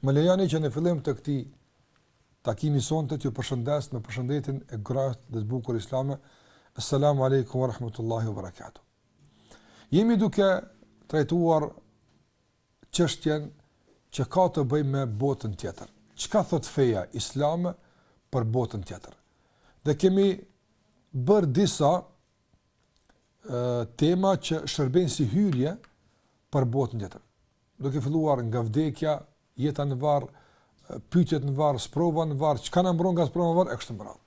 Më lejoni që në fillim të këtij takimi sonte t'ju përshëndes me përshëndetin e ngrohtë dhe të bukur islame. Assalamu alaikum wa rahmatullahi wa barakatuh. Jemi duke trajtuar çështjen që ka të bëjë me botën tjetër. Çka thotë feja islame për botën tjetër? Dhe kemi bërë disa ë tema që shërbejnë si hyrje për botën tjetër. Duke filluar nga vdekja, jeta në varr, pyetjet në varr, sprova në varr, çka na mbron nga sprova në varr e kështu me radhë.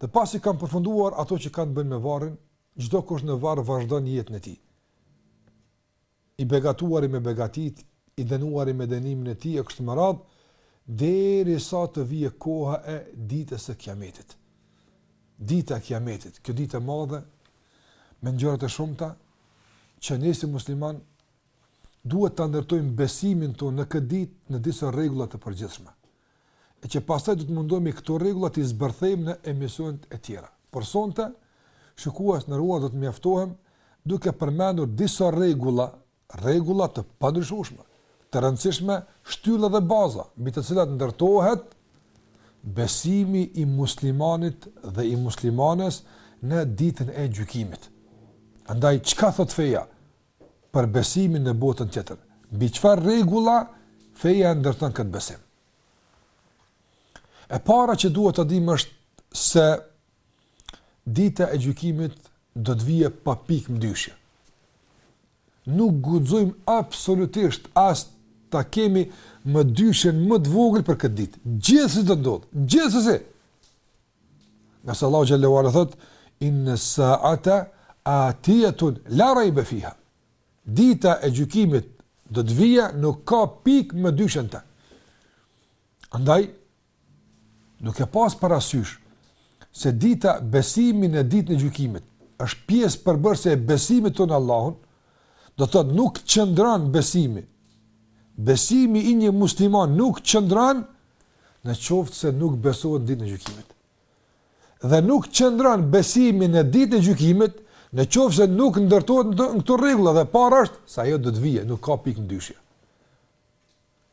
Dhe pasi kemi përfunduar ato që kanë të bëjnë me varrin, çdokush në varr vazhdon jetën e tij. I begatuari me begatitë, i dënuari me dënimin e tij e kështu me radhë, derisa të vijë koha e ditës së Kiametit. Dita e Kiametit, kjo ditë e madhe me ngjarje të shumta, që ne si muslimanë duhet ta ndërtojmë besimin tonë në këtë ditë në disa rregulla të përgjithshme. E që pastaj do të mundohemi këto rregulla t'i zbërthejmë në emisionet e tjera. Por sonte, shikues të nderuar, do të mjaftohem duke përmendur disa rregulla, rregulla të pandryshueshme të rëndësishme shtylla dhe baza mbi të cilat ndërtohet besimi i muslimanit dhe i muslimanes në ditën e gjykimit. Andaj, çka thotë feja për besimin në botën tjetër? Mbi çfarë rregulla feja e ndërton këtë besim? E para që duhet ta dimë është se dita e gjykimit do të vijë pa pikë mëdyshje. Nuk guxojmë absolutisht as ta kemi mëdyshjen më të vogël për këtë ditë. Gjithsesi do të ndodhë, gjithsesi. Pse? Se Allahu xhelle ue ala thotë inna sa'ata atiyatun la rayba fiha. Dita e gjykimit do të vijë, nuk ka pikë mëdyshje në të. Andaj Duke pas parasysh se dita besimi në ditën e gjykimit është pjesë përbërëse e besimit tonë në Allahun, do të thotë nuk qëndron besimi. Besimi i një muslimani nuk qëndron në qoftë se nuk besohet në ditën e gjykimit. Dhe nuk qëndron besimi në ditën e gjykimit në qoftë se nuk ndërtohet në këto rregulla dhe e para është se ajo do të vijë, nuk ka pikë mëdyshje.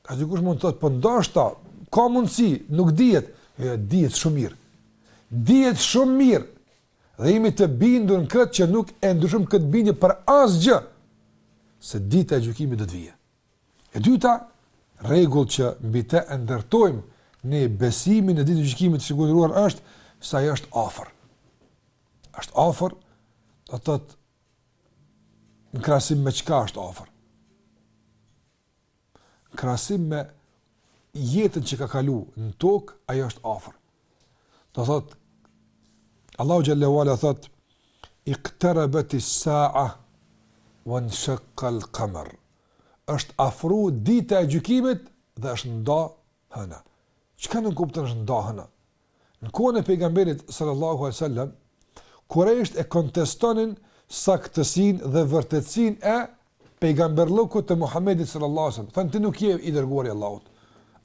Ka dikush mund të thotë, po ndoshta ka mundësi, nuk dihet, jo jo, dihet shumë mirë. Dihet shumë mirë. Dhe jemi të bindur në këtë që nuk e ndryshojmë këtë bindje për asgjë se dita e gjykimit do të vijë. E dyta, rregull që mbi të e ndërtojmë në besimin e ditës së gjykimit shikues të nderuar është se ajo është afër. Është afër, do të thotë në krahasim me çka është afër. krahasim me jetën që ka kalu në tokë, ajo është afër. Dhe thot, Allahu xhelle ue ala thot, ikterabetis-sa'a, ve nshekkal kamer. është afru dita e gjykimit dhe është nda Hëna. Çka nënkupton është nda hëna? Në kohën e pejgamberit sallallahu alaihi wasallam, kurejshët e kontestonin saktësinë dhe vërtetësinë e pejgamberllëkut të Muhamedit sallallahu alaihi wasallam. Thanë ti nuk je i dërguari i Allahut.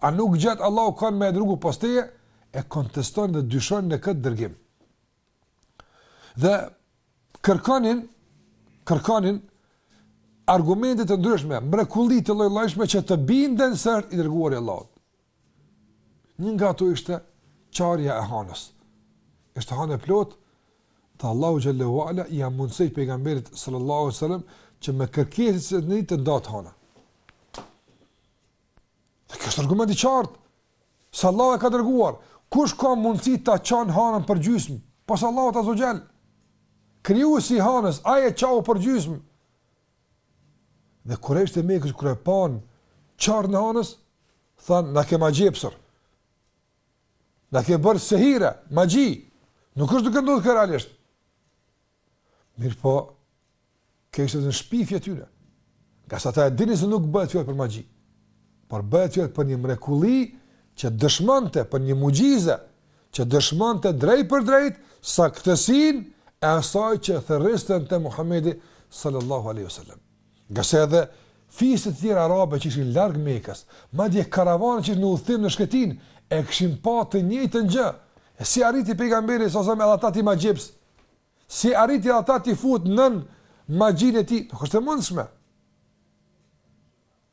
A nuk gjet Allahu kënd me dërgu pos teje? E kontestonin dhe dyshonin në këtë dërgim. Dhe kërkonin kërkonin argumente të ndryshme, mrekulli të lloj-llojshme që të binden se është i dërguar i Allahut. Një nga ato ishte çarja e hanës. Ishte hanë e plotë, dhe Allahu xhelle ue ala ia mundësoi pejgamberit sallallahu alaihi wasallam që me kërkesë të tij të ndahet hana. Dhe ky është argument i qartë, se Allahu e ka dërguar, kush ka mundësi ta çan hanën për gjysmë, pos Allahut azze ue xhel, krijuesi i hanës, ai e çau për gjysmë, dhe kurejshët e Mekës kur e panë çarjen e hanës, thanë, na ke magjepsur, na ke bërë sehire, magji, nuk është duke ndodhë kjo realisht, Mirëpo, kjo ishte një shpifje e tyre. Ngase ata e dinin se nuk bëhet fjalë për magji, por bëhet fjalë për një mrekulli që dëshmonte, për një muxhize, që dëshmonte drejtpërdrejt saktësinë e asaj që thërriste në të Muhammedi sallallahu aleyhu sallam. Ngase edhe fiset e tjera arabe që ishin larg Mekës, madje karavanët që ishin në udhëtim në shkretinë, e kishin pa të njëjtën gjë, e si arriti pejgamberi sallallahu aleyhu sallam edhe ata t'i magjepsë, Si arriti ata t'i fut nën magjinë e tij, nuk është e mundshme.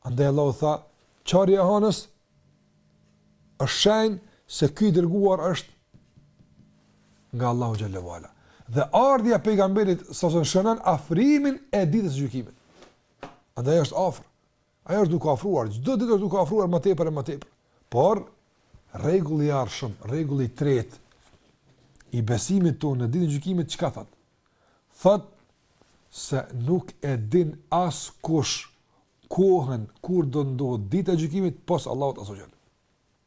Andaj Allahu tha, çarja e hanës, është shenjë se ky i dërguar është nga Allahu xhelle ue ala. Dhe ardhja e pejgamberit s.a.s. shënon afrimin e ditës së gjykimit. Andaj është afër. Ajo është duke u afruar, çdo ditë është duke u afruar më tepër e më tepër. Por rregulli i ardhshëm, rregulli i tretë i besimit tonë në ditën e gjykimit çka thot? Thot se nuk e din askush kohën kur do ndodhë dita e gjykimit pos Allahut azza xal.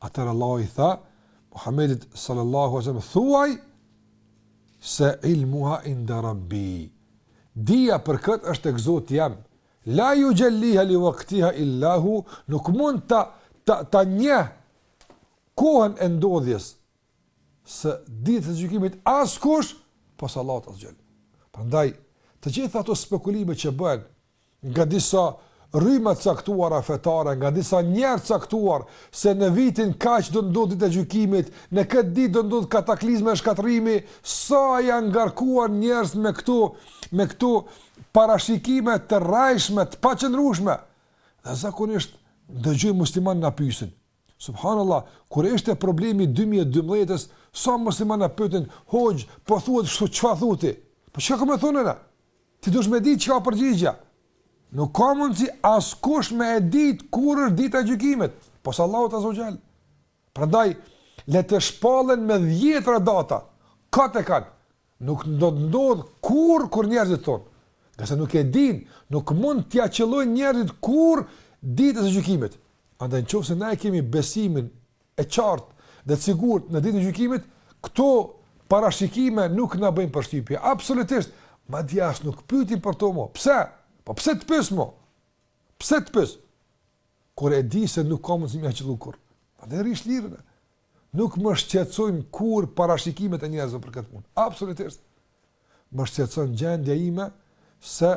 Atëherë Allahu i tha Muhamedit sallallahu alaihi wasallam thuaj se ilmuha inda rabbi. Dija për kët është tek Zoti jam. La yujalliha li waqtiha illa hu, nuk mund ta ta, ta njeh kohën e ndodhjes së ditës së gjykimit askush pos Allahut azze ue xhel. Prandaj të gjitha ato spekulime që bëhen nga disa rryma të caktuara fetare, nga disa njerëz të caktuar se në vitin kaq do të ndodhë dita e gjykimit, në këtë ditë do të ndodhë kataklizma e shkatërrimi, sa janë ngarkuar njerëz me këto me këto parashikime të rrajshme, të paqëndrueshme. Dhe zakonisht dëgjoj muslimanë na pyesin, Subhanallah, kur ishte problemi i dy mijë e dymbëdhjetë-s, sa muslimanë na pyetën, "Hoxhë, po thuhet kështu, çfarë thu ti?" Po çka kom me thonë unë? Ti dush me ditë, qeka përgjigjja. Nuk ka mundësi askush me e ditë kur është dita e gjykimit, pos Allahut azza wa jall. Prandaj le të shpallen me dhjetra data. Kot e kanë. Nuk do të ndodhë kurrë kur njerëzit thonë, ngase nuk e dinë, nuk mund t'ia qëllojnë njerëzit kurrë ditën e gjykimit. Andaj në qoftë se na e kemi besimin e qartë dhe të sigurt në ditën e gjykimit, këto parashikime nuk na bëjnë përshtypje, absolutisht, madje as nuk pyesim për to më. Pse? Po pse të pyes më? Pse të pyes? Kur e di se nuk ka mundësi me qëllu kurrë. Andaj rri shlirë. Nuk më shqetësojnë kurrë parashikimet e njerëzve për këtë punë. Absolutisht. Më shqetëson gjendja ime se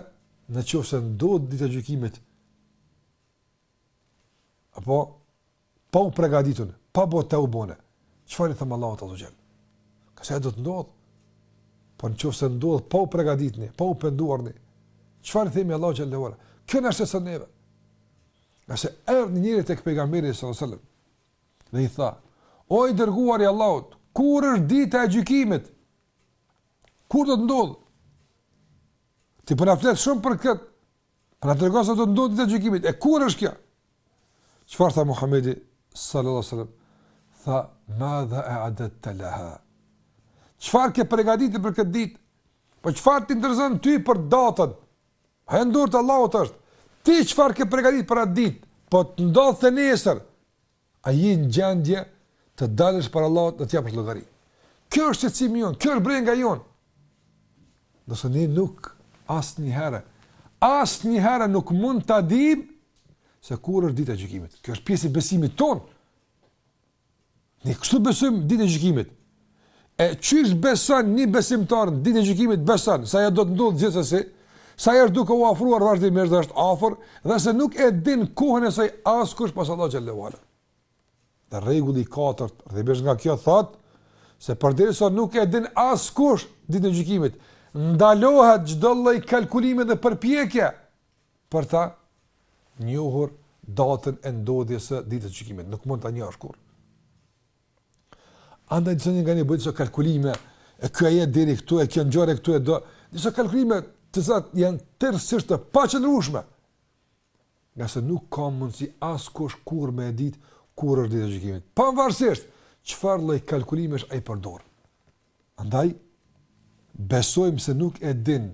në qoftë se ndodh dita e gjykimit e po pa u përgatitur, pa bo teube ne, çfarë i themi Allahut azza wa jall? Kurse ajo do të ndodhë? Po në qoftë se ndodhë, pa u përgatit ne, pa u penduar ne, çfarë i themi Allahut azza wa jall? Kjo na intereson neve. Ngase erdh një njeri tek pejgamberi, sallallahu alaihi wasallam, Dhe i tha: O i dërguari i Allahut, kur është dita e gjykimit? Kur do të ndodhë? Ti po na flet shumë për këtë. Po na tregon se do të ndodhë dita e gjykimit. E kur është kjo? Çfarë tha Muhamedi sallallahu alaihi wasallam? Tha: "Ma dha a'adadta laha?" Çfarë ke përgatitur për këtë ditë? Po çfarë të intereson ty për datën? Ajo në dorë të Allahut është. Ti çfarë ke përgatitur për atë ditë? Po të ndodhte nesër, a je në gjendje të dalësh para Allahut dhe të japësh llogari? Kjo është shqetësimi jonë, kjo është brenga jonë. Ngase ne nuk asnjëherë, asnjëherë nuk mund ta dimë se kur është dita e gjykimit. Kjo është pjesë e besimit tonë. Ne kështu besojmë ditën e gjykimit. E qysh beson një besimtar në ditën e gjykimit beson se ajo do të ndodhë gjithsesi, se ajo është duke u afruar vazhdimisht dhe është afër dhe se nuk e din kohën e saj askush pos Allahut xhelle ue ala. Dhe rregulli i katërt, rrjedhimisht nga kjo thotë se përderisa nuk e din askush ditën e gjykimit, ndalohet çdo lloj kalkulimi dhe përpjekje për ta njohur datën e ndodhjes së ditës së gjykimit, nuk mund ta njohësh kurrë. Andaj disa një nga një bëjnë disa kalkulime, e kjo do jetë deri këtu, e kjo ngjarje këtu e do, disa kalkulime që janë tërësisht të paqëndrueshme, ngase nuk ka mundësi askush kurrë me e ditë kur është dita e gjykimit. Pavarësisht çfarë lloj kalkulimesh ai përdor. Andaj, besojmë se nuk e din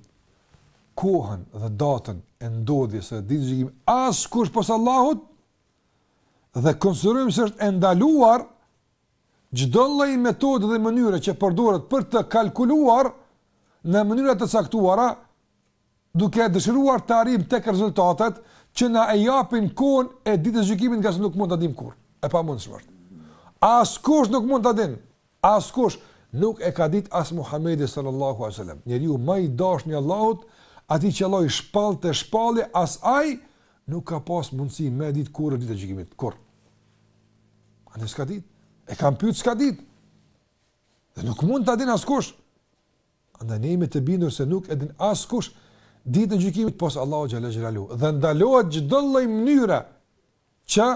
kohën dhe datën e ndodhjes së ditës së gjykimit askush pos Allahut, dhe konsiderojmë se është e ndaluar çdo lloj metode dhe mënyre që përdoret për të kalkuluar në mënyra të caktuara duke dëshiruar të arrijmë tek rezultatet që na e japin kohën e Ditës së Gjykimit, ngase nuk mund ta dimë kurrë. E pamundshme është. Askush nuk mund ta din. Askush nuk e ka ditë as Muhamedi sallallahu alaihi wasallam. Njeriu më i dashur i Allahut, atij që Allahu i shpallte shpallje, as ai nuk ka pas mundësi me ditë kur është Dita e Gjykimit. Kurrë. Ai s'ka ditë? E kanë pyet s'ka ditë. Dhe nuk mund ta din askush. Andaj ne jemi të bindur se nuk e din askush ditën e gjykimit pos Allahu xhele xhelaluhu dhe ndalohet çdo lloj mënyre që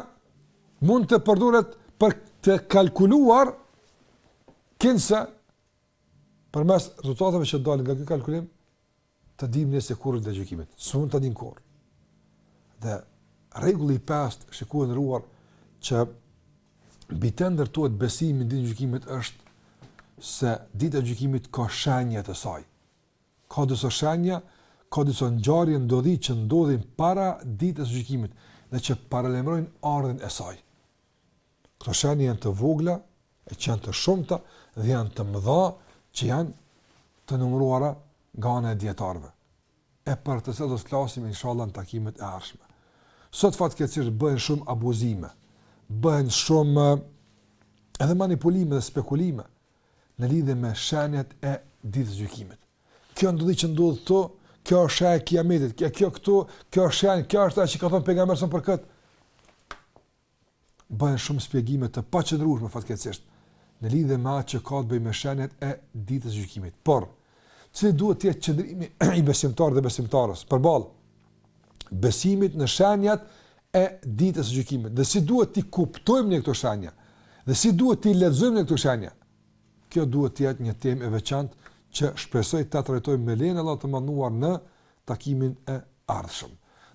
mund të përdoret për të kalkuluar kinse përmes rezultateve që dalin nga ky kalkulim të dimë ne se kur është dita e gjykimit. S'mund ta dimë kurrë. Dhe rregulli i pestë shikues të nderuar që Mbi të ndërtohet besimi në ditën e gjykimit është se dita e gjykimit ka shenja të saj. Ka disa shenja, ka disa ngjarje ndodhi që ndodhin para ditës së gjykimit dhe që paralajmërojnë ardhjen e saj. Këto shenja janë të vogla, e që janë të shumta dhe janë të mëdha që janë të numëruara nga ana e dijetarëve. e për të cilat do të flasim inshallah në takimet e ardhshme. Sot fatkeqësisht bëhen shumë abuzime, bëhen shumë edhe manipulime dhe spekulime në lidhje me shenjat e ditës së gjykimit. Kjo ndodhi që ndodh këtu, kjo është shenjë e kiametit, kjo kjo këtu, kjo është shenjë, kjo është ajo që ka thënë pejgamberi për këtë. bëhen shumë shpjegime të paqëndrueshme fatkeqësisht në lidhje me atë që ka të bëjë me shenjat e ditës së gjykimit. Por, cili duhet të jetë qëndrimi i besimtarit dhe besimtares përballë besimit në shenjat e ditës së gjykimit dhe si duhet t'i kuptojmë ne këto shenja dhe si duhet t'i lexojmë ne këto shenja. Kjo duhet të jetë një temë e veçantë që shpresoj ta trajtojmë me lejen e Allahut të madhëruar në takimin e ardhshëm.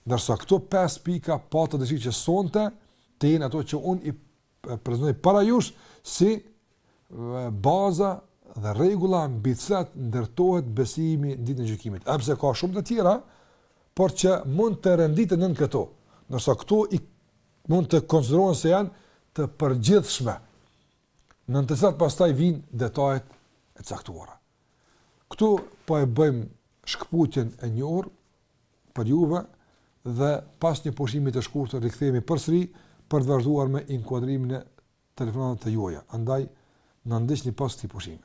Ndërsa këto 5 pika pata dëshirë që sonte të jenë ato që unë i prezantoj para jush si baza dhe rregulla mbi të cilat ndërtohet besimi në ditën e gjykimit. Edhe pse ka shumë të tjera, por që mund të renditen nën këto. Ndërsa këto mund të konsiderohen se janë të përgjithshme. Nën të cilat pastaj vijnë detajet e caktuara. Këtu po e bëjmë shkëputjen e njohur për juve dhe pas një pushimi të shkurtër rikthehemi përsëri për të vazhduar me inkuadrimin e telefonatave të juaja. Andaj na ndiqni pas këtij pushimi.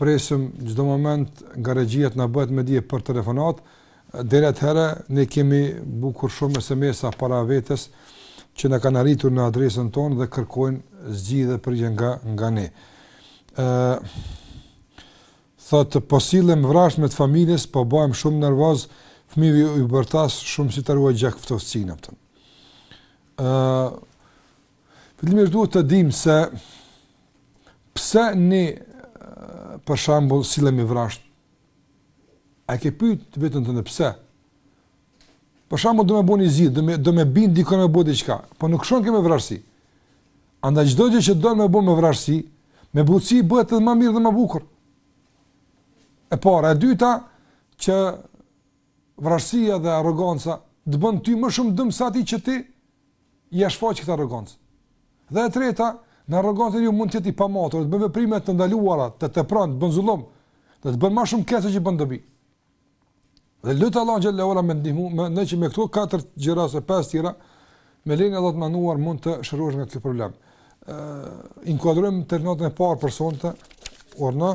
presim çdo moment nga regjia të na bëhet me dije për telefonat, deri atëherë ne kemi bukur shumë SMS-a para vetes që na kanë arritur në adresën tonë dhe kërkojnë zgjidhje përgjigje nga nga ne. ë Thotë, po sillem vrazhd me të familjes, po bëhem shumë nervoz, fëmijëve u bërtas shumë si ta ruaj gjakftohtësinë pyetja. Fillimisht duhet të dimë se pse ne për shembull sillemi vrazhd. A ke pyet veten tënde pse? Për shembull do me bo një zgjidh, do me do me bind dikon me bo diçka, po nuk shon ke me vrazhdësi. Andaj çdo gjë që do me bo me vrazhdësi, me butësi bëhet edhe më mirë dhe më bukur. E para, e dyta që vrazhdësia dhe arroganca të bën ty më shumë dëm sesa atij që ti ia shfaq këtë arrogancë. Dhe e treta, në arrogancë njeriu mund të jetë i pamatur, të bën veprime të ndaluara, ta tepron, të bën zullum, të të bën më shumë keq se që bën dobi. Dhe lute Allahun xhelle ue ala me ndihmu, mendoj që me këto katër gjëra ose pesë tjera, me lejen e Allahut të madhëruar mund të shërohesh nga ky problem. Ë, uh, inkuadrojmë telefonatën e parë për sonte, urdhëro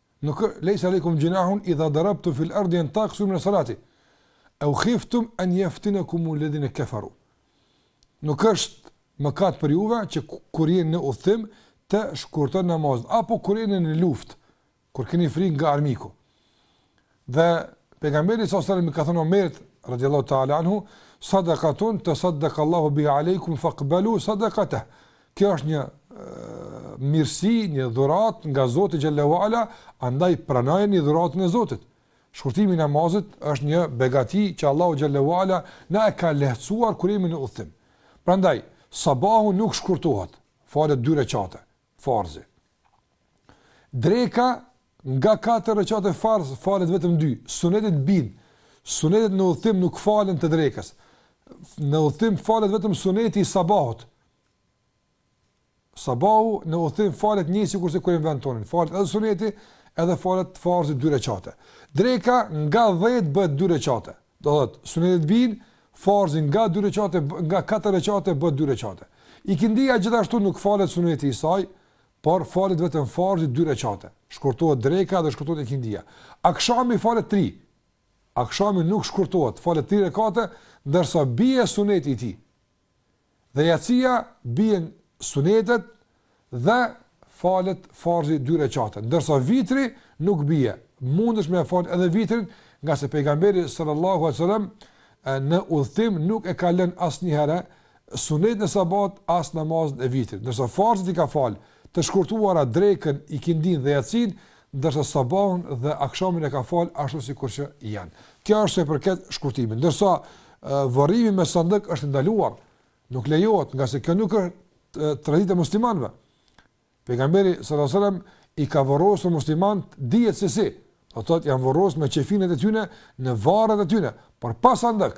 Nuk lejse alejkum xhunahun idha darabtum fil ardi en taksuru mines salati. In khiftum en jeftinekumu ledhine keferu. Nuk është mëkat për juve që kur jeni në udhëtim të shkurtoni namazin. Apo kur jeni në luftë, kur keni frikë nga armiku. Dhe pejgamberi sa selam i ka thënë Omerit radiallahu ta'ala anhu, sadakatun tesaddakallahu biha alejkum fakbelu sadakatah. Kjo është një mirësi, një dhuratë nga Zoti xhelle ue ala, andaj pranojeni dhuratën e Zotit. Shkurtimi i namazit është një begati që Allahu xhelle ue ala na e ka lehtësuar kur jemi në udhëtim. Prandaj, sabahu nuk shkurtohet, falet dy rekate. Farzi. Dreka nga katër reqate farz falet vetëm dy. Sunetet bin. Sunetet në udhëtim nuk falen të drekës. Në udhëtim falet vetëm suneti i sabahut. Sabahu në udhëtim falet njëjtë sikurse kur n'vend tonin. Falet edhe suneti edhe falet farzi dy reqate. Dreka nga dhjetë bëhet dy reqate. Do thot, sunetet bin, farzi nga dy reqate, nga katër reqate, bëhet dy reqate. Ikindia gjithashtu nuk falet suneti i saj, por falet vetëm farzi dy reqate. Shkurtohet dreka dhe shkurtohet ikindia. Akshami falet tri. Akshami nuk shkurtohet, falet tri rekate, ndërsa bie suneti i tij. Dhe jacia bien sunetet dhe falet farzi dy rekate, ndërsa vitri nuk bie, mundësh me e fal edhe vitrin, ngase pejgamberi sallallahu alaihi wasallam në udhëtim nuk e ka lënë asnjëherë sunetin e sabahut as namazin e vitrit, ndërsa farzet i ka fal të shkurtuara drekën, ikindinë dhe jacinë, ndërsa sabahun dhe akshamin e ka fal ashtu sikur që janë. Kjo është sa i përket shkurtimit. Ndërsa vorrimi me sandëk është i ndaluar, nuk lejohet, ngase kjo nuk është traditë e muslimanëve. Pejgamberi sallallahu alajhi wasallam i ka vorrosur muslimanët dihet se si, do të thotë janë vorrosur me qefinet e tyne në varret e tyne, por pa sandëk.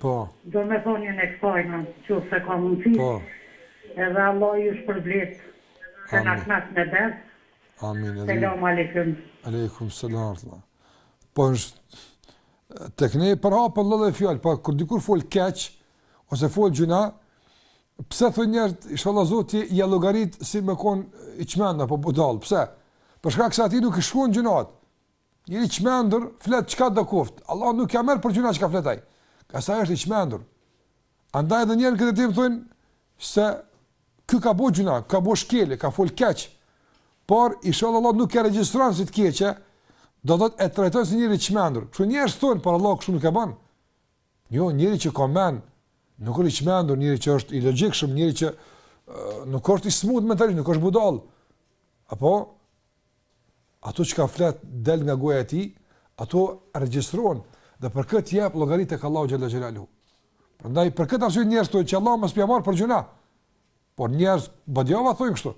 Po. Domethënien e kësaj në qoftë se ka mundësi. Po. Edhe Allah ju shpërbleftë se na kënaqe bes. Amin. Selam alejkum. Alejkum selam. Po tek ne përhapet valla edhe fjala, po kur dikush fol keq ose fol gjynah, pse thonë njerzit, inshallah Zoti ja llogarit si me kon i çmend apo budall, pse? Për shkak se atij nuk i shkohen gjynahet. Njeri i çmendur flet çkado koftë. Allah nuk ja merr për gjynah çka flet ai. Ngase është i çmendur. Andaj edhe njerëzit te ne thonë se ky ka bo gjynah, ka bo shkelje, ka fol keq. Por inshallah Allah nuk e regjistron si të keqe. Do ta trajton si njeri çmendur. Kështu njerëz thonë, por Allah kështu nuk e bën. Jo, njeri që ka mend, nuk është i çmendur, njeri që është i logjikshëm, njeri që uh, nuk është i smut mentalisht, nuk është budall. Apo Ato çka flet del nga goja e tij, ato regjistrohen dhe për këtë jep llogari tek Allahu xhalla xhelalu. Prandaj për këtë arsye njerëzit thonë që Allahu mos ia marrë për gjynah. Por njerëz badava thonë kështu.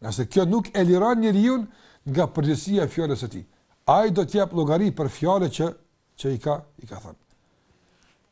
Ngase kjo nuk e liron njeriun nga përgjegjësia e fjalës së tij, ai do të jap llogari për fjalët që që i ka i ka thënë.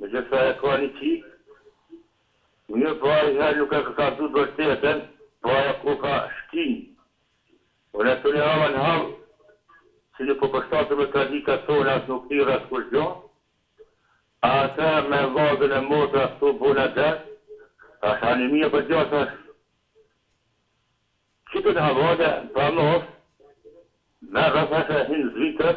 Megjithëse e ka një çikë, mirëpo ai herë nuk e ka kallzu të vërtetën, po ajo koka shtin. Unë këtu në Roman hall, se nuk po përshtatem me traditat tona as nuk thirr askush gja, a atë me vllazën e motra këtu bona dert, tash anemia për gjo tash çi të në havale, pra mos, merr rreth ashe hin Zvicër,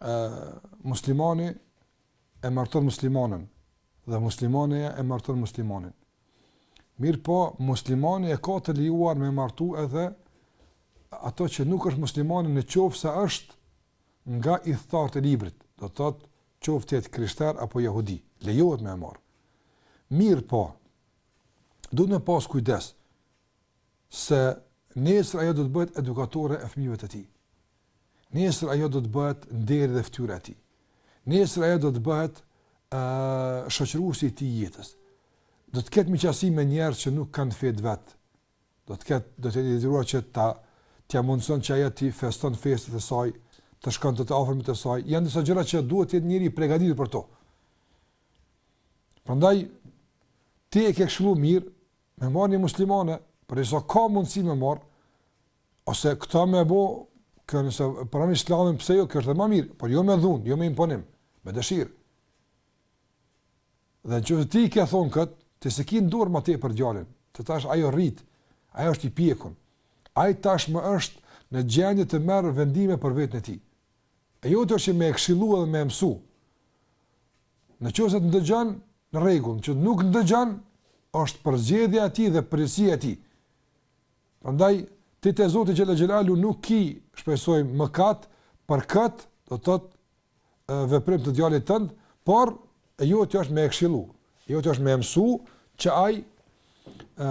Ë muslimani e marton muslimanen dhe muslimani e marton muslimanin. Mirëpo, muslimani e ka të lejuar me e martu edhe ato që nuk është muslimane në qoftë se është nga ithtarët e librit, do të thotë qoftë të jetë krishtar apo jahudi, lejohet me e marrë. Mirëpo, duhet me pas kujdes, se nesër ajo do të bëhet edukatore e fëmijëve të tij. Nesër ajo do të bëhet nderi dhe fytyra e tij. Nesër ajo do të bëhet ë shoqëruesi i tij i jetës. Do të ketë miqësi me njerëz që nuk kanë fe vet. Do të ketë do të detyrohet që ta t'ia ja mundëson që ajo të feston festat e saj, të shkon te të afërmit e saj. Janë disa gjëra që duhet të jetë njeri i përgatitur për to. Prandaj ti e ke këshilluar mirë Me marrë një muslimane, për aq sa ka mundësi me marrë, ose këta me bo, kjo nëse pranon islamin, pse jo, kjo është edhe ma mirë, por jo me dhunë, jo me imponim, me dëshirë. Dhe në qoftë ti ia ke thonë këtë, ti s'e ki n'dorë ma tepër djalin, tash ai u rrit, ai është i pjekun, ai tashmë është në gjendje të merr vendime për veten e tij. E jotja është që me e këshillu edhe me e msu, Në qoftë se të ndëgjon, në rregull, në qoftë nuk ndëgjon, është përzgjedhja e tij dhe përgjegjësia e tij. Prandaj ti te Zoti xhel-le xhelaluhu nuk ki, shpresoj mëkat për kët, do të thotë veprim të djalit tënd, por e jotja është me e këshillu, e jotja është me e mësu që ai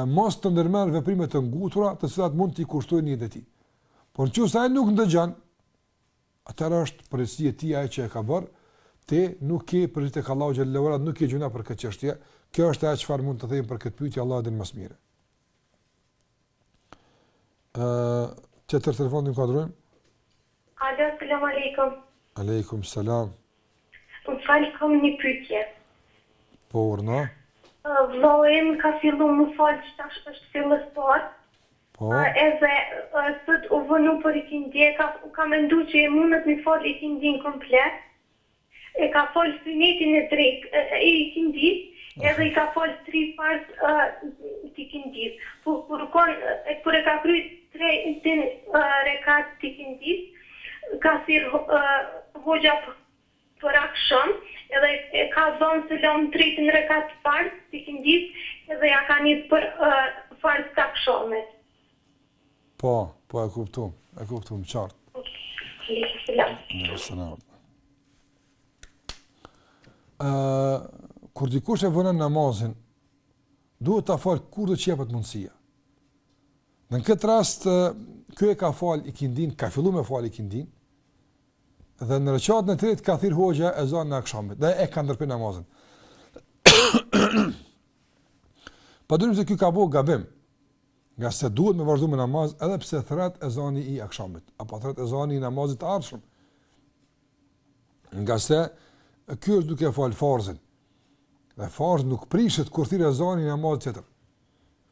mos të ndërmerr veprime të ngutura, të cilat mund t'i kushtojnë në jetën e tij. Por nëse ai nuk ndëgjon, atëherë është përgjegjësi e tij ajo që e ka bërë, ti nuk ke përgjegjësi tek Allahu xhel-le ue ala, nuk ke gjynah për këtë çështje. Kjo është ajo çfarë mund të themi për këtë pyetje, Allahu e din më së miri. Ë, tjetër telefon inkuadrojmë. Alo, selam aleikum. Aleikum selam. Më fal, kam një pyetje. Po, urdhno. Vllau im ka fillu me u fal që tash është fillestar, Po. Edhe sot u vonu për ikindi, ka mendu që e munet me fal ikindinë komplet e ka fal synetin e drejt ikindisë edhe i ka fal tri farz t'ikindisë po kur kon kur e ka kry tretin rekat t'ikindisë ka thirr hoxha Për aksham edhe e ka dhënë selam tri rekat farz të ikindis edhe ja ka nis për farz të akshamit. Po, po e kuptuam, e kuptuam qartë. Alejkum selam. Alejkum selam. Ë kur dikush e vonon namazin, duhet ta fal kur do t'i jepet mundësia. Në këtë rast ky e ka fal ikindin, ka filluar me fal ikindin, Dhe në rekatin e tretë ka thirr hoxha ezanin e akshamit. Dhe e ka ndërpre namazin. padyshim se ky ka bo gabim. Ngase duhet me vazhdu me namaz edhe pse thrret ezani i akshamit. Apo thrret ezani i namazit të ardhshëm. Ngase ky është duke falë farzin. Dhe farzi nuk prishet kur thirr ezani i namazit tjetër.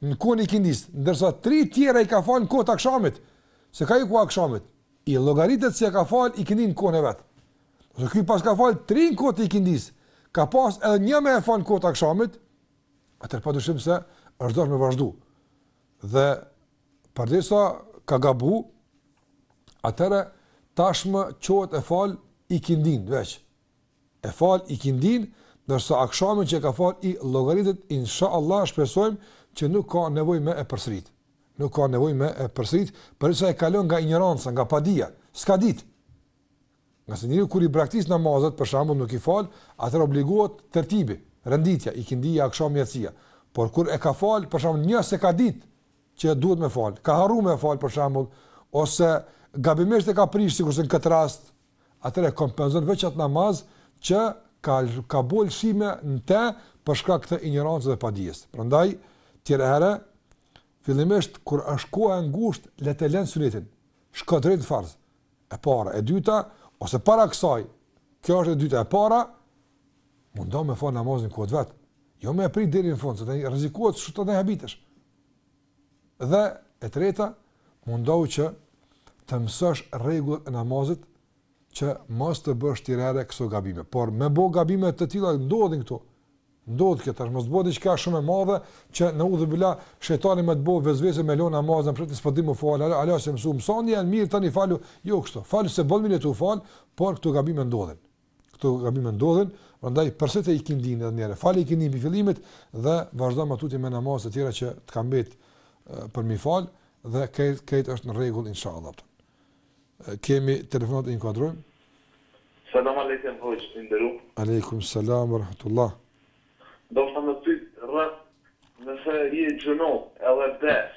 në kohën e ikindisë, ndërsa tri tjera i ka falë në kohë të akshamit, se ka hy koha akshamit, i llogaritet se e ka falë ikindin në kohën e vet. Nëse ky paska falë tri në kohë të ikindisë, ka pas edhe një me e falë në kohë të akshamit, atëherë padyshim se është dashur me vazhdu. Dhe përderisa ka gabu, atëherë tashmë çohet e falë ikindin veç, e fal ikindin, ndërsa akshamin që e ka fal i llogaritet inshallah shpresojmë që nuk ka nevojë me e përsërit. Nuk ka nevojë me e përsërit, për se e ka lon nga injoranca, nga padija, s'ka ditë. Ngase njeri kur i braktis namazet, për shambull nuk i falë, atër obligohet tertibi, renditja, ikindia, aksham jacia. Por kur e ka falë, për shambull një s'e ka ditë që duhet me falë, ka harru me falë për shambull, ose gabimisht e ka prishë, sikurse në këtë rast, atëherë kompenson veç atë namaz që ka ka bo lëshime në te për shkak të injorancës dhe padijes. Prandaj tjera herë fillimisht kur është koha e ngushtë le të lënë sunetin. Shko drejt farz. E para, e dyta ose para kësaj. Kjo është e dyta e para. Mundohu me fal namazin n'kohë t'vet. Jo me prit deri në fund, se rrezikohet çu të habitesh. Dhe e treta, mundohu që të mësosh rregullat e namazit që mos të bësh tjera herë këso gabime. Por me bë gabime të tilla ndodhin këto. Ndodh kjo tash mos bëhet diçka shumë e madhe që neudhubilah shejtani me të bo vesvese me lon namazin për s'po di m'u fal. Ala ala sa mësu mësoni mirë tani falu. Jo kështu. Fal se bën mirë tu u fal, por këto gabime ndodhin. Këto gabime ndodhin, prandaj përsërite ikindin edhe një herë. Fale ikindin prej fillimit dhe vazhdo më tutje me namaz të tjera që të ka mbet për m'i fal dhe kjo është në rregull inshallah. Kemi telefonatë, e inkuadrojmë. Selam aleikum hoxhë i nderuar. Aleikum selam wa rahmetullah. Doja me pyet rreth nëse je xhunob edhe bes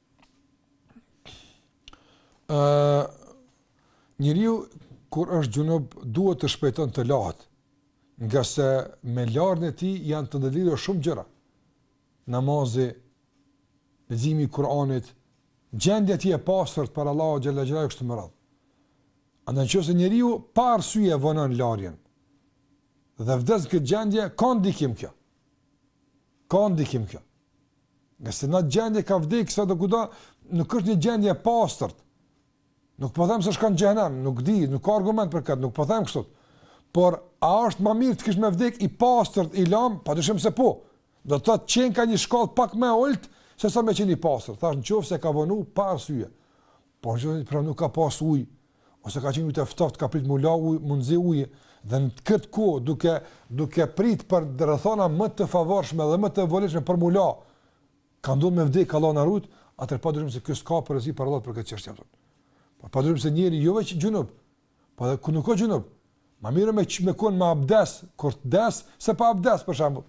Ëh njeriu kur është gjunub duhet të shpejton të lahet, nga se me larjen e tij janë të ndërlidhur shumë gjëra. Namazi, leximi i Kuranit, gjendja e tij e pastër për Allahu xhalla xhalla kështu më radh. Andaj nëse njeriu pa arsye vonon larjen dhe vdes në këtë gjendje, ka ndikim kjo. Ka ndikim kjo. Nga se në gjendje ka vdekë, sa do kuda, nuk është një gjendje e pastërt. Nuk po them se shkon në xhehnem, nuk di, nuk ka argument për këtë, nuk po them kështu. Por a është ma mirë të kish me vdek i pastërt, i lam, padyshim se po. Do të thotë qen ka një shkallë pak më ult se sa me qen i pastërt. Thash nëse ka vonu pa arsye. Po ju pra nuk ka pas ujë, ose ka qenë ujët e ftohtë, ka pritë mu la ujë, mu nxe ujë, dhe në këtë kohë, duke, duke pritë për rrethana më të favorshme dhe më të volitshme për mu la, ka ndodh me vdekë, Allahu na rujtë, atër padyshim se ky s'ka përgjegjësi para Allahut për këtë çështje. Po padyshim se njeri jo veç gjunub, po dhe kur nuk o gjunub, ma mirë me, me konë me abdes, kur të vdes, se pa abdes për shembull.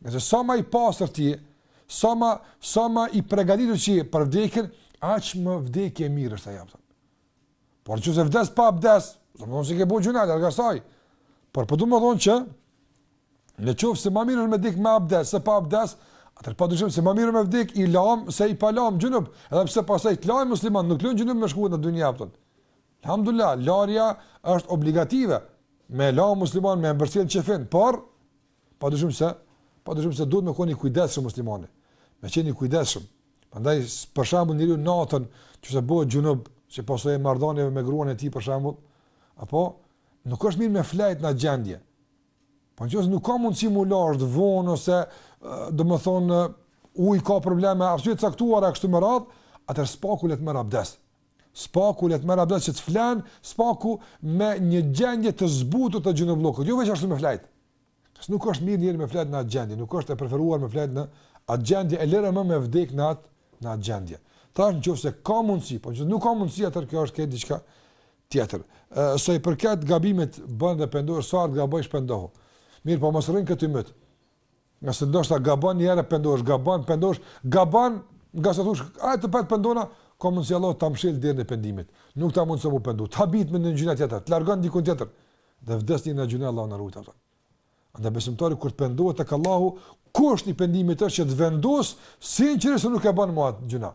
Nga se sa ma i pastër që je, sa ma, sa ma i pregatitur që je për vdekjen, aq ma vdekje e mirë është ajo. Por që se vdes pa abdes, s'do me thonë se ke bo gjynah, dhe saj. Por po du me thonë që, në qoftë se ma mirë është me vdek me abdes, se pa abdes, atër padyshim se ma mirë me vdek i lam, se i pa lam gjunub, edhe pse pasaj të lajnë muslimanët, nuk lën gjunub me shku në dunja tjetër. Alhamdulillah, larja është obligative, me la musliman, me mbështjell në qefin, por, Padyshim se, padyshim se duhet me konë i kujdesshëm muslimani. Me qenë i kujdesshëm. Prandaj për shembull njeriu natën që bohet gjunub, si pasojë e marrëdhënieve me gruan e tij për shembull, apo nuk është mirë me flejt në gjendje. Po nëse nuk ka mundësi mu la, është vonë ose domethonë uji ka probleme arsye të caktuara kështu me radh, atëherë së paku le të merr abdes. Së paku le të merr abdes që të flenë, së paku me një gjendje të zbutur të gjunubllëkut, jo veç ashtu me flejt. Ngase nuk është mirë njeri me flejt në atë gjendje, nuk është e preferuar me flejt në atë gjendje, e lëre më me vdek në atë, në atë gjendje. Tash në qoftë se ka mundësi, po që nuk ka mundësi, atër kjo është këtë diçka tjetër. Sa i përket gabimit, bëne dhe pendohu, sa herë të gabojsh pendohu. Mirë, po mos e merr këtë si mjet. Nga se ndoshta gabon një herë pendohesh, gabon, pendohesh, gabon, nga se thosh, a, prapë pendohna, ka mundsi Allah ta mshel derën e pendimit. Nuk ta mundson mu pendu. Të habit me një gjynah tjetër, të largon diku tjetër. Dhe vdes në një gjynah Allahu na ruajtë. Andaj besimtari kur të pendohet tek Allahu, kusht i pendimit është që të vendos sinqerisht se nuk e bën më atë gjynah.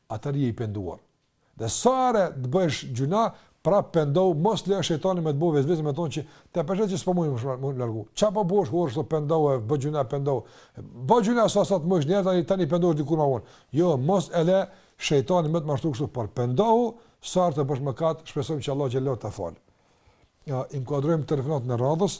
atëherë je i penduar. Dhe sa herë të bësh gjynah, prap pendohu, mos lejo shejtanin me të bo vesvese me të thonë që te pëlqen që s'po mund me u largu. Çfarë po bësh kur s'po pendohu, e bën gjynah pendohu. Bën gjynah sa sa të mundesh njëherë tani tani pendohesh diku më vonë. Jo, mos e le shejtanin me të mashtru kështu, por pendohu sa herë të bësh mëkat, shpresojmë që Allahu xhelalu ta fal. Ja, inkuadrojmë telefonatën e radhës.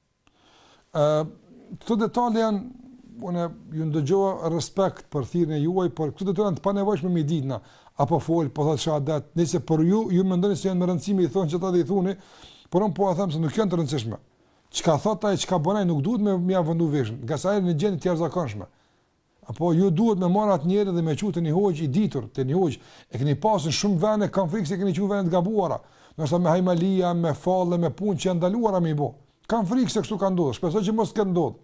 Ë këto detale janë unë ju ndëgjova respekt për thirrjen e juaj, por këto detale janë të panevojshme me i ditë na apo fol, po thotë shahadat, nëse për ju ju mendoni se janë me rëndësi me i thonë çfarëdo i thoni, por unë po jua them se nuk janë të rëndësishme. Çka thotë ai, çka bën ai nuk duhet me mia vëndu veshin, ngase ai në gjendje të jashtëzakonshme. Po ju duhet me marr atë njeri dhe me e çu te një hoxhë i ditur, te një hoxhë. E keni pasur në shumë vende, kam frikë se e keni çu në vende të gabuara. Ndoshta me hajmalia, me falle, me punë që janë të ndaluara me i bë. Kam frikë se kështu ka ndodhur, shpresoj që mos të ketë ndodhur.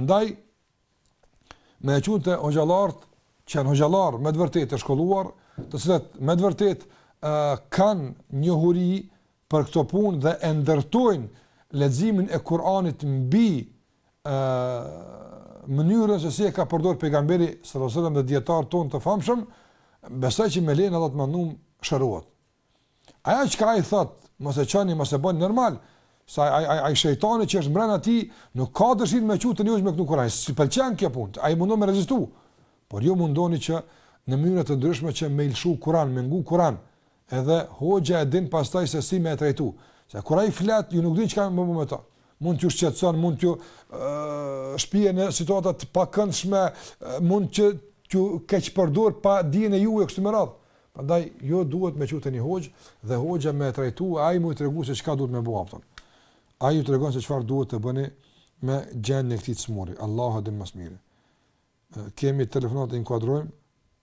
Andaj me e çu te hoxhallart, që janë hoxhallar me të vërtetë të shkolluar, të cilët me të vërtetë uh, kanë njohuri për këto punë dhe e ndërtojnë leximin e Kuranit mbi ë mënyrën se si e ka përdorur pejgamberi sallallahu alajhi wasallam dhe dijetarët tanë të famshëm, besoj që me lejen e Zotit të Madh mund shërohet. Ajo çka ai thotë, mos e çoni, mos e bëni normal, se ai ai ai shejtani që është mbrenda tij nuk ka dëshirë me e çu te hoxha me këndu Kuran s'i pëlqen kjo punë ai mundohet me rezistu por ju jo mundohuni që në mënyra të ndryshme që me i lshu kuran me ngu kuran Edhe hoxha e din pastaj se si me e trajtu. Se kur ai flet, ju nuk dini çka me bë me ta. Mund t'ju shqetëson, mund t'ju shpije në situata të pakëndshme, mund që t'ju keqpërdor pa dijen e juaj kështu me radhë. Prandaj ju duhet me e çu te një hoxhë dhe hoxha me e trajtu, ai me tregu se çka duhet me bë, kupton. Ai ju tregon se çfarë duhet të bëni me gjendjen e këtij të smuri. Allahu e din më së miri. Kemi telefonatë, e inkuadrojmë.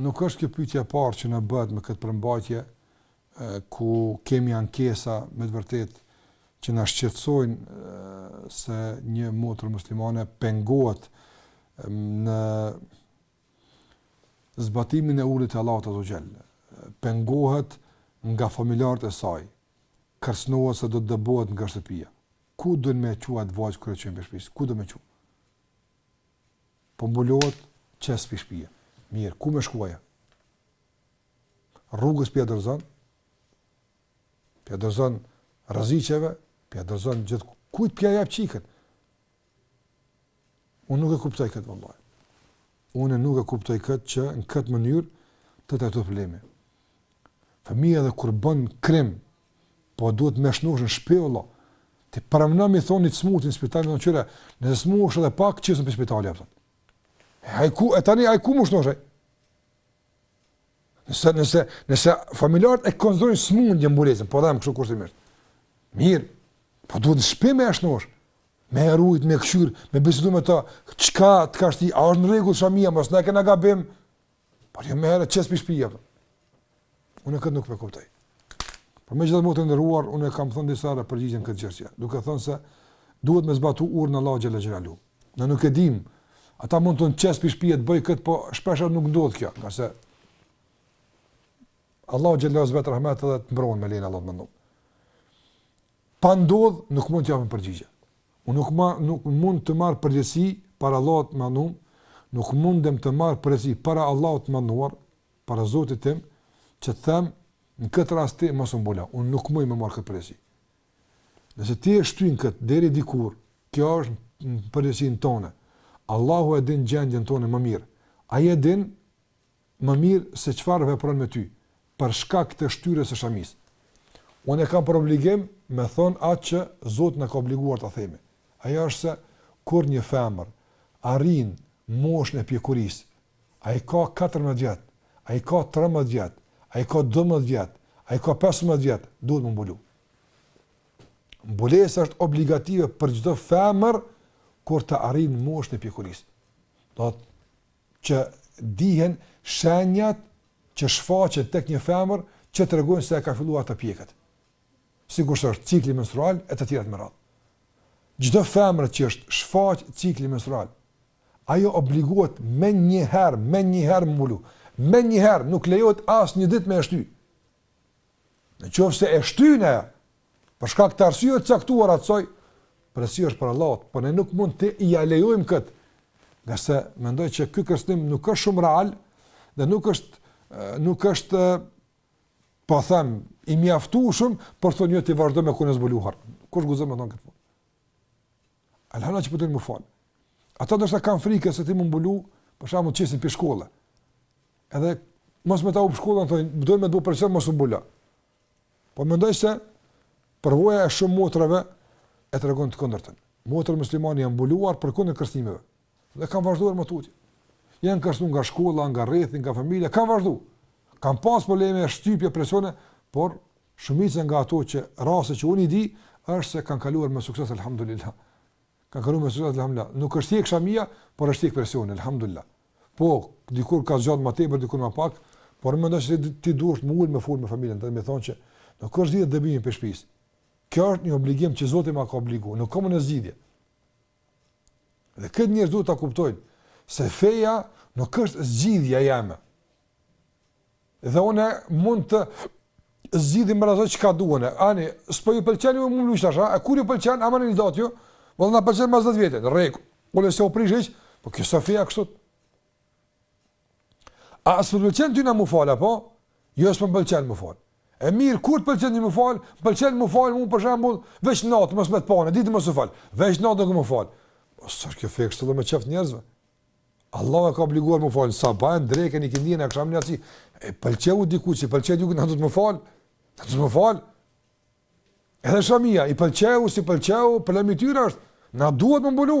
nuk është kjo pyetje e parë që na bëhet me këtë përmbajtje ku kemi ankesa me të vërtetë që na shqetësojnë se një motër muslimane pengohet në zbatimin e urdhrit të Allahut azze ue xhel. Pengohet nga familjarët e saj, kërcënohet se do të dëbohet nga shtëpia. Ku don me e çu atë vajzë kur e çon prej shpisë? Ku do me çu? Po mbulohet e qes prej shpie. Mirë, ku me shku ajo? Rrugës po ia dorëzon? Po ia dorëzon rreziqeve? Po ia dorëzon gjithkujt? Kujt po ia jep çikën? Unë nuk e kuptoj këtë vëlla. Unë nuk e kuptoj këtë që në këtë mënyrë të trajtohet problemi. Fëmija edhe kur bën krim, po duhet me shnosh në shpi, vallah. Ti për shembull mi thonë një të smuti në, spital, me thonë kqyre, në t'u smush edhe pak, qesën prej spitalit, apëton. E ai ku, e tani ai ku me u shnosh, e. Nëse, nëse, nëse familjarët e konsiderojnë sëmundje mbulesën, po thamë kështu ku është, mirë. Mirë, po duhet në shpi me e shnosh, me e rujt, me kqyr, me bisedu me ta, çka të ka shti, a është në rregull shamia, mos ne kena gabim, por jo me herë, qes prej shpije, për. Po. unë këtë nuk po e kuptoj. Por me gjithë të nderuar, unë e kam thënë disa herë përgjigjen këtë çështje, duke thënë se duhet me zbatu urdhrin e Allahut xhele xhelaluhu. Ne nuk e dimë. Ata mund të qesin pi shtëpia të bëjnë kët, po shpesh nuk ndodh kjo, ngase Allahu xhallahu subhanahu wa rahmet edhe të mbron me lejen e Allahut, më ndon. Po ndodh nuk mund të japim përgjigje. Unë nuk ma, nuk mund të marr përgjegjësi para Allahut të madhnum, nuk mundem ta marr përgjegjësi para Allahut të madhnuar, para Zotit tim, që të them në këtë rast ti mos u mbulo. Unë nuk mund ta marr këtë përgjegjësi. Nëse ti e shtyn këtë deri dikur, kjo është në përgjegjësinë tonde. Allahu e din gjendjen tonde më mirë. Ai e din më mirë se çfarë vepron me ty, për shkak të shtyrjes së shamisë. Unë e kam për obligim me thon atë që Zoti na ka obliguar ta themi. Ajo është se kur një femër arrin moshën e pjekurisë, A i ka katërmbëdhjetë vjet, a i ka trembëdhjetë vjet, a i ka dymbëdhjetë vjet, a i ka pesëmbëdhjetë vjet, duhet me u mbulu. Mbulesa është obligative për çdo femër kur ta arrin moshën e pjekurisë. Domethënë që dihen shenjat që shfaqen tek një femër që tregojnë se ka filluar të pjeket. Sikurse është cikli menstrual e të tjerat me radhë. Çdo femër që i është shfaq cikli menstrual, ajo obligohet menjëherë, menjëherë me u mbulu, menjëherë, nuk lejohet as një ditë me e shty. Në qoftë se e shtyn, e, për shkak të arsyes të caktuar të saj, përgjegjësi është para Allahut, por po ne nuk mund t'ia lejojmë këtë, ngase mendoj që ky kërcnim nuk është shumë real, dhe nuk është, nuk është, po them, i mjaftushëm, për t'i thënë ti vazhdo me kon e zbuluar. Kush guxon me thonë këtë punë? Alhamdulillah që po dojnë me u fal. Ata ndoshta kanë frikë se ti me u mbulu, për shkak t'qesin pi shkollës. Edhe mos me ta hup shkollën thonë, do të më bëjnë presion mos u mbulo. Po mendoj se përvoja e shumë motrave e tregon të kundërtën. Motrat muslimane janë mbuluar përkundër kërcënimeve. Dhe kanë vazhduar më tutje. Janë kërcënuar nga shkolla, nga rrethi, nga familja, kanë vazhduar. Kan pas probleme shtypje presione, por Shumica nga ato që raste që unë i di është se kanë kaluar me sukses alhamdulillah. Kanë kaluar me sukses alhamdulillah. Nuk është hjek shamia, por është hjek presioni alhamdulillah. Po, dikund ka zgjat ma tepër, dikund ma pak, por mundohu ti, ti duhet me u ul me fol me familjen, dhe me thon që nuk ka zgjidhje dëbimi prej shpisë. Kjo është një obligim që Zoti ma ka obligu, nuk kom unë zgjidhje. Dhe këtë njerëzit duhet ta kuptojnë se feja nuk është zgjidhja jeme. Dhe unë mund të zgjidhim me arsye çka duam. Ani, s'po ju pëlqen mu mbulu qashtu, e kur ju pëlqen, a mandej do t'ju? E na pëlqen mas 10 vjetve. Unë s'u prishësh, po kjo s'o feja kështu. A s'po t'pëlqen ty me u falë, apo? Jo, s'po m'pëlqen me u falë. E mirë, kur të pëlqen me u falë? Më pëlqen me u falë, mu për shambull, veç natë, mos me të pa, ditën mos u falë. Veç natë kom me u falë. Po, s'o kjo feja kështu me qejf të njerëzve. Allah e ka obliguar me u falë, sabahun, drekën, ikindinë, akshamin, jacinë. I pëlqeu dikujt, s'i pëlqeu, na duhet me u falë. Na duhet me u falë. Edhe shamia, i pëlqeu, s'i pëlqeu, problemi tyre është. Na duhet me u mbulu.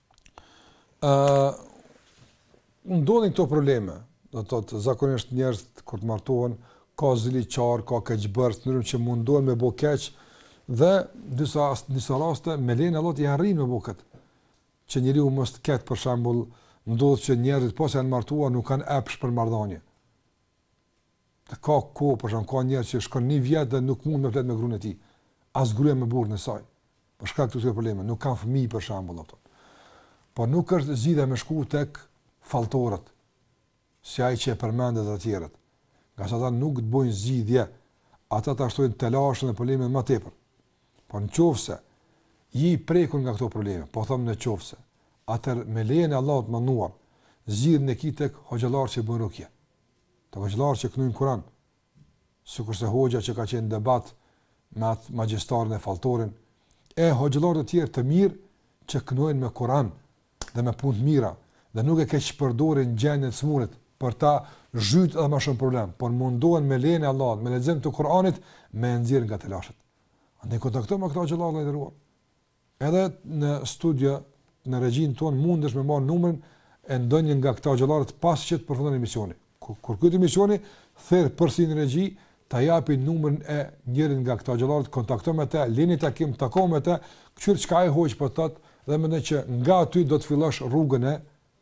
Ë ndodhin këto probleme, do të thotë zakonisht njerëzit kur të martohen ka ziliqar, ka keqbërës, njerëz që mundohen me bo keq, dhe disa, disa raste me lejen e Allahut ia arrijnë me bo këtë, që njeriu mos të ketë për shembull, ndodh që njerëzit pasi janë martuar nuk kanë epsh për marrëdhanie. Dhe ka kohë, për shembull ka njerëz që shkon një vjet dhe nuk mund të flejë me gruan e tij. As gruaja me burrin e saj. Për shkak të këtyre problemeve, nuk kanë fëmijë për shembull ato. Po nuk është zgjidhja me shku tek falltorët, si ai që e përmende dhe të tjerët, ngase ata nuk të bojnë zgjidhje, ata t'i shtojnë telashet dhe problemet ma tepër. Po në qoftë se, je i prekun nga këto probleme, po themi në qoftë se, atëherë me lejën e Allahut të madhëruar, zgjidhjen e ki tek hoxhallarë që bëjnë rukje. Te hoxhallarë që kënojnë Kuran, sikurse hoxha që ka qenë debat me atë magjistarin e faltorin, e hoxhallarë të tjerë të mirë që kënojnë me Kuran dhe me punë të mira, dhe nuk e keqpërdorin gjendjen e t'smurit për ta zhytë edhe ma shumë n'problem, por mundohen me lejen e Allahut, me lexim të Kuranit, me e nxjerrë nga telashet. Andaj kontakto me këta hoxhallarë, i nderuar. Edhe në studio në regjinë tonë mundesh me marr numrin e ndonjë nga këta hoxhallarët pasi që të përfundon emisioni. Kur kryhet emisioni thirr përsëri në regji ta japin numrin e njërit nga këta hoxhallarët kontakto me të, lini takim, takohu me të, kqyr çka ai hoxhë po t'thot dhe mendoj që nga aty do të fillosh rrugën e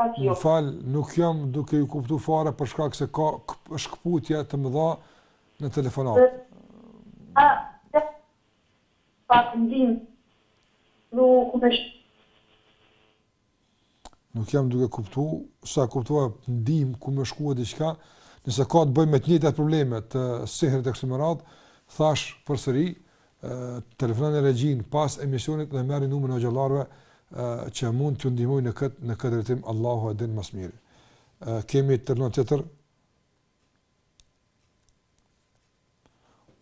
Më fal, nuk jam duke ju kuptuar fare për shkak se ka shkëputje të mëdha në telefonatë. Nuk jam duke kuptu, sa e kuptova ndihmë ku me shku e diçka, nëse ka të bëjë me të njëjtat probleme të sihrit e kështu me radhë, thash përsëri, telefononi regjinë pas emisionit dhe merrni numrin e hoxhallarëve që mund t'ju ndihmojnë në këtë në këtë drejtim Allahu e din më së miri. Kemi telefonatën tjetër?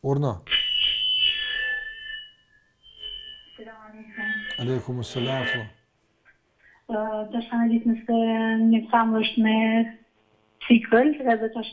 Urdhno. Selam aleikum. Aleikum selam. Deshta me ditë nëse një femër është me cikël, edhe tash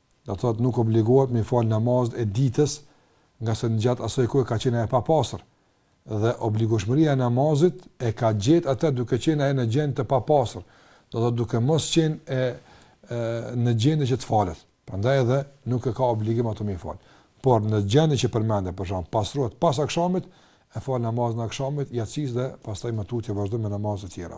Do të thotë nuk obligohet me i fal namazet e ditës, ngase gjatë asaj kohe ka qenë e papastër. Dhe obligueshmëria e namazit e ka gjetë atë duke qenë ai në gjendje të papastër, do të thotë duke mos qenë e, e në gjendje që të falet. Prandaj edhe nuk e ka obligim atë me fal. Por në gjendjen që përmendëm, për shembull, pastrohet pas akshamit, e fal namazin e akshamit, jacisë dhe pastaj më tutje vazhdon me namazet e tjera.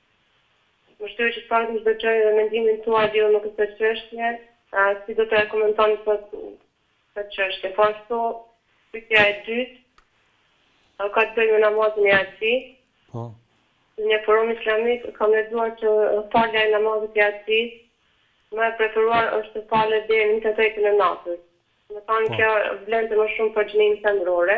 Dëshirë që të paktën të dëgjoj edhe mendimin tuaj lidhur me këtë çështje. Si do ta komentoni sot këtë çështje? Po ashtu, pyetja e dytë ka të bëjë me namazin e jacisë. Po. Në një forum islamik kam lexuar që falja e namazit të jacisë më e preferuar është të falet deri në të tretën e natës. Domethënë kjo vlente më shumë për gjininë femërore.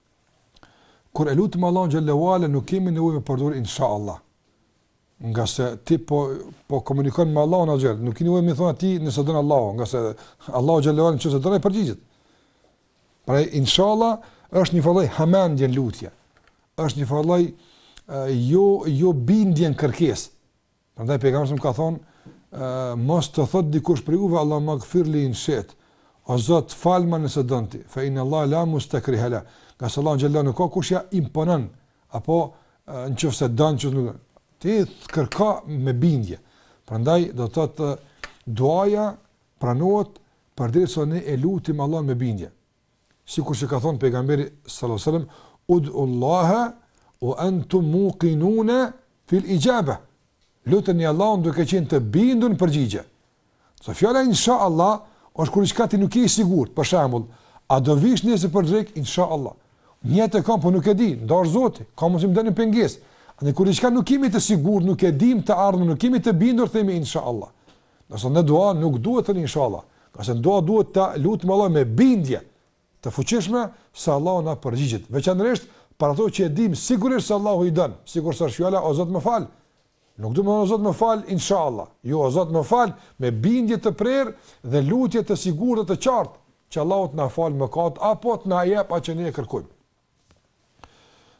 Kur e lutim Allahun xhele ue ala nuk kemi nevojë me përdor inshallah. Ngase ti po po komunikon me Allahun o xhel, nuk ke nevojë me thonë ti nëse don Allahu, ngase Allahu xhele ue ala nëse don ai përgjigjet. Pra inshallah është një farë lloj hamendje në lutje. Është një farë lloj jo jo bindje në kërkesë. Prandaj pejgamberi sa ka thonë, mos të thotë dikush prej juve Allahumagfir li in shi'te. O Zot, falma nëse don ti. Fa inna Allah la mustakriha lah. Ngase Allahut xhele nuk ka kush ja imponon apo nëse don çu nuk. Ti kërko me bindje. Prandaj do të thotë duaja pranohet përderisa ne e lutim Allahun me bindje. Sikur që ka thënë pejgamberi sallallahu alajhi wasallam, "Ud'u Allaha wa antum muqinun fil ijaba." Luteni Allahun duke qenë të bindur në përgjigje. Se fjala inshallah është kur diçka ti nuk je i sigurt, për shembull, a do vish nesër për drekë inshallah. Nijet e kam, po nuk e di, n'dashtë Zoti, ka mundësi më del një pengesë. Në kur diçka nuk jemi të sigurt, nuk e dimë të ardhmen, nuk jemi të bindur themi inshallah. Nëse në dua nuk duhet të inshallah, nëse në dua duhet ta lutim Allahun me bindje të fuqishme se Allahu na përgjigjet, veçanërisht për ato që e dim sigurisht se Allahu i don, sikurse është o Zot më fal, nuk themi o Zot më fal, inshallah, jo jo, o Zot më fal, me bindje të prerë dhe lutje të sigurt dhe të qartë, që Allahu të na falë mëkatet, apo të na jep atë që ne e kërkojmë.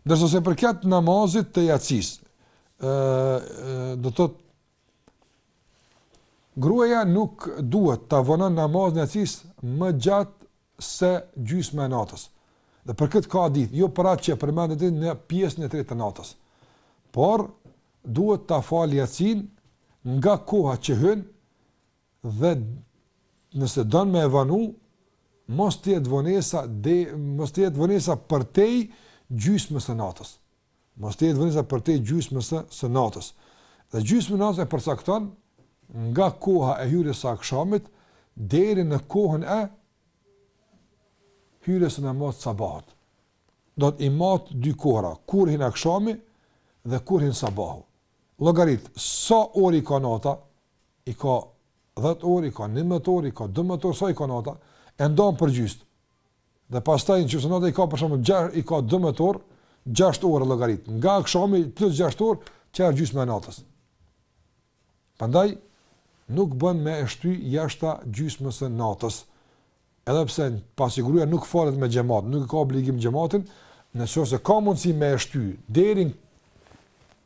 Ndërso i përket namazit të jacisë, do të Gruaja nuk duhet ta vonon namazin e jacisë më gjatë se gjysma e natës. Dhe për këtë ka hadith, jo për atë që e përmendet në pjesën e tretë të natës. Por duhet ta falë jacinë nga koha që hyn dhe nëse don me e vonu, mos të jetë vonesa dhe mos të jetë vonesa përtej gjysmës së natës. Mos të jetë vonesa përtej gjysmës së, së natës. Dhe gjysmën e natës e përcakton nga koha e hyrjes së akshamit deri në kohën e hyrjes së namazit sabahut. Do të i mat dy kohra, kur hin akshami dhe kur hin sabahu. Llogarit, sa orë i ka nata, i ka 10 orë, i ka 11 orë, i ka 12 orë, sa i ka nata, e ndan përgjysë. Dhe pastaj nëse nata i ka për shembull 6 i ka 12 orë, 6 orë llogarit. Nga akshami plus 6 orë, qe gjysma e natës. Prandaj nuk bën me e shty jashtë gjysmës së natës. Edhe pse pasi gruaja nuk falet me xhamat, nuk ka obligim xhamatin, nëse ka mundësi me e shty deri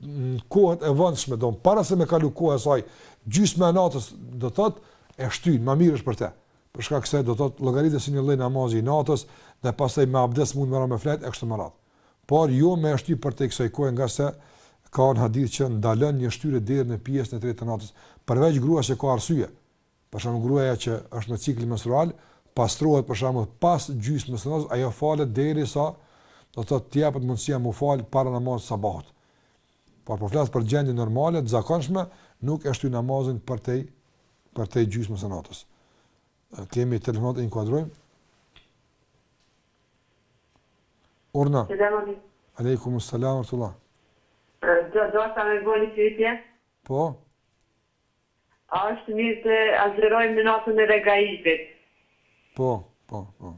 në kohët e vonshme, do para se me kalu koha e saj, gjysma e natës, do të thotë, e shty, më mirë është për te. për shkak se do të thotë llogaritet si një lloj namazi i natës dhe pastaj me abdes mund me ra me flet e kështu me radhë. Por jo me e shty përtej kësaj kohe ngase ka një hadith që ndalon një shtyrje deri në pjesën e tretë të natës, përveç gruas që ka arsye. Për shembull gruaja që është në cikël menstrual, pastrohet për shembull pas gjysmës së natës, ajo falet derisa do të thotë të japet mundësia mu fal para namazit sabahut. Por po flas për gjendje normale, të zakonshme, nuk e shtyn namazin përtej përtej gjysmës së natës. Kemi telefonat e inkuadrojmë. Urdhno. Selam aleikum. Aleikum selam ورحمة Deshta me bë një pyetje? Po. A është mirë të agjërojmë në natën e regaibit? Po, po, po.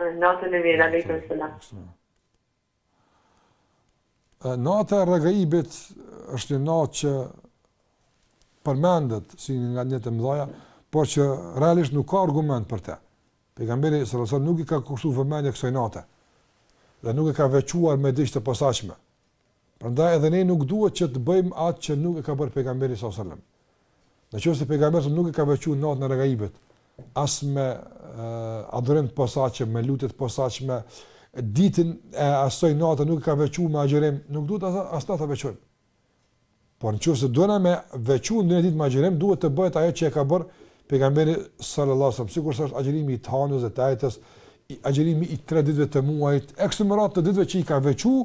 Natën e mirë, aleikum selam. Nata e Regaibit është një natë që përmendet si një nga netët e mëdhaja, por që realisht nuk ka argument për te. Pejgamberi salallahu alejhi ve selem nuk i ka kushtu vëmendje kësoj nate dhe nuk e ka veçuar me diç të posaçme. Prandaj edhe ne nuk duhet që të bëjmë atë që nuk e ka bërë Pejgamberi salallahu alejhi ve selem. Në qoftë se pejgamberi nuk e ka veçuar natën e regaibit, as me adhurim të posaçëm, me lutje të posaçme, ditën e asoj natë nuk e ka veçuar me agjërim, nuk duhet as as ta veçojmë. Por në qoftë se duan me veçuar në ditë me agjërim, duhet të bëhet ajo që e ka bërë pejgamberi sallallahu alajhi wasallam, sikur është agjërimi i të hënës dhe të enjtes, agjërimi i tre ditëve të muajit, e kësi të ditëve që i ka veçuar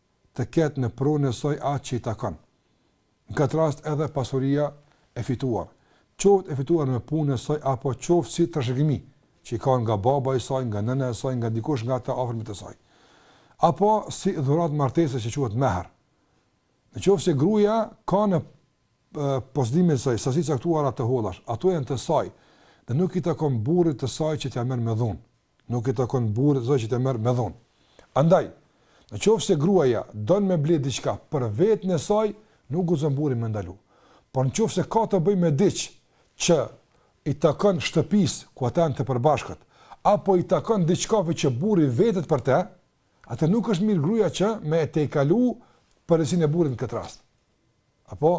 të ketë në pronën e saj atë që i takon. Në këtë rast edhe pasuria e fituar, qoftë e fituar me punën e saj apo qoftë si trashëgimi, që i ka nga baba i saj, nga nëna e saj, nga dikush nga të afërmit e saj, apo si dhuratë martese që quhet mehr. Në qoftë se gruaja ka në posedimin e saj sasi të caktuara të hollash, ato janë të saj dhe nuk i takon burrit të saj që t'ia merr me dhunë. Nuk i takon burrit të saj që t'ia merr me dhunë. Andaj, në qoftë se gruaja don me ble diçka për veten e saj, nuk guxon burri me ndalu. Por në qoftë se ka të bëjë me diç që i takon shtëpisë ku ata janë të përbashkët, apo i takon diçkaje që burri pyetet për të, atëherë nuk është mirë gruaja që me e tejkalu përgjegjësinë e burrit në këtë rast. Apo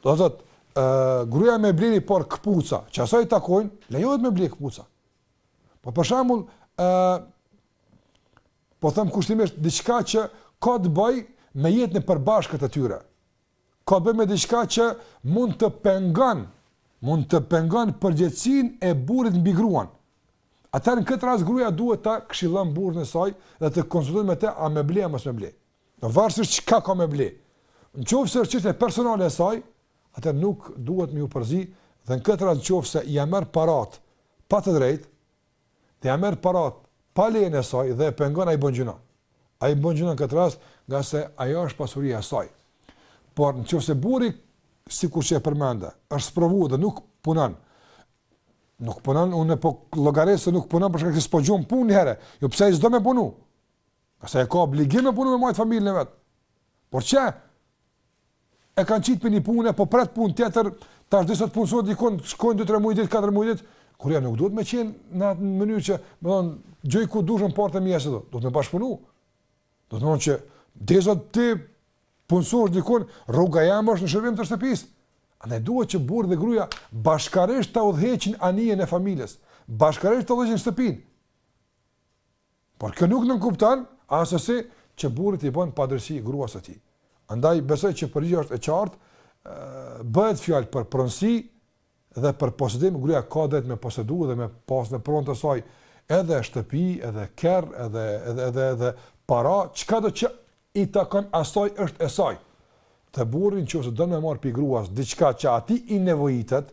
do të thotë, ë gruaja me ble një palë këpuca, që asaj i takojnë, lejohet me ble këpuca. Po për shembull, ë uh, po them kushtimisht diçka që ka të bëj me jetën e përbashkët e tyre. Ka të bëj me diçka që mund të pengon, mund të pengon përgjegjësinë e burrit mbi gruan. Atëherë në këtë rast gruaja duhet ta këshillon burrin e saj dhe të konsultohet me të a me ble a mos me ble. Varësisht çka ka me ble. Në qoftë se është çështje personale e saj, atëherë nuk duhet me ju përzi, dhe në këtë rast në qoftë se ia merr parat pa të drejtë, dhe ia merr parat pa lejen e saj dhe e pengon ai bën gjynah. Ai bën gjynah në këtë rast ngase ajo është pasuria e saj. Por në qoftë se burri, sikur që e përmenda, është sprovu dhe nuk punon, nuk punon, unë po llogaris se nuk punon për shkak se s'po gjen punë një herë, jo pse ai s'do me punu, ngase e ka obligim me punu me mbajtë familjen e vet. Por që e kanë qitë prej një pune, po pret punë tjetër, tash derisa t'punësohet dikun, shkojnë 2-3 muj ditë, 4 muj ditë, gruaja nuk duhet me qenë në atë mënyrë që me thanë jo ku dush janë paret e mia që do, do me bashkëpunu. Do me thanë që, derisa ti t'punësohesh dikun, rroga jem është në shërbim të shtëpisë. Andaj duhet që burrë dhe grua bashkërisht ta udhëheqin anijen e familjes, bashkërisht ta udhëheqin shtëpinë. Por kjo nuk nënkupton asesi që burri t'i bën padrejtësi gruas së tij. Andaj besoj që përgjigja është e qartë, bëhet fjalë për pronësi dhe për posedim, gruaja ka drejt me posedu dhe me pas në pronë të saj edhe shtëpi, edhe kerr, edhe edhe edhe edhe para, çkado që i takon asaj është e saj, dhe burri nëse don me marr prej gruas diçka që atij i nevojitet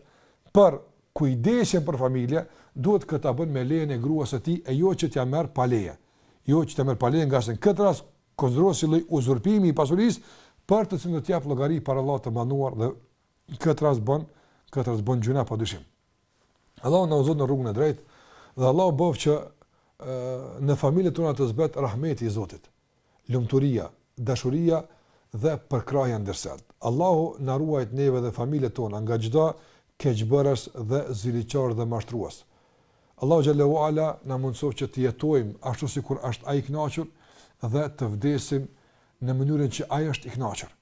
për kujdesin për familje, duhet këtë ta bën me lejen e gruas së tij e jo që t'ja merr pa leje, jo që t'ja merr pa leje ngase në këtë rast konsiderohet si lloj uzurpimi i pasurisë për të cilën do të jap llogari para Allahut të Madhëruar dhe në këtë rast bën, këtë rast bën gjynah padyshim. Allahu na udhëzoftë në rrugën e drejtë dhe Allahu bëftë që në familjet tona të zbret rahmeti i Zotit. lumturia, dashuria dhe përkrahja ndërvete. Allahu na ruajt neve dhe familjet tona nga çdo keqbërës dhe ziliqar dhe mashtrues. Allahu xhel-le ue ala na mundësoft që të jetojmë ashtu sikur është Ai i kënaqur dhe të vdesim në mënyrën që Ai është i kënaqur.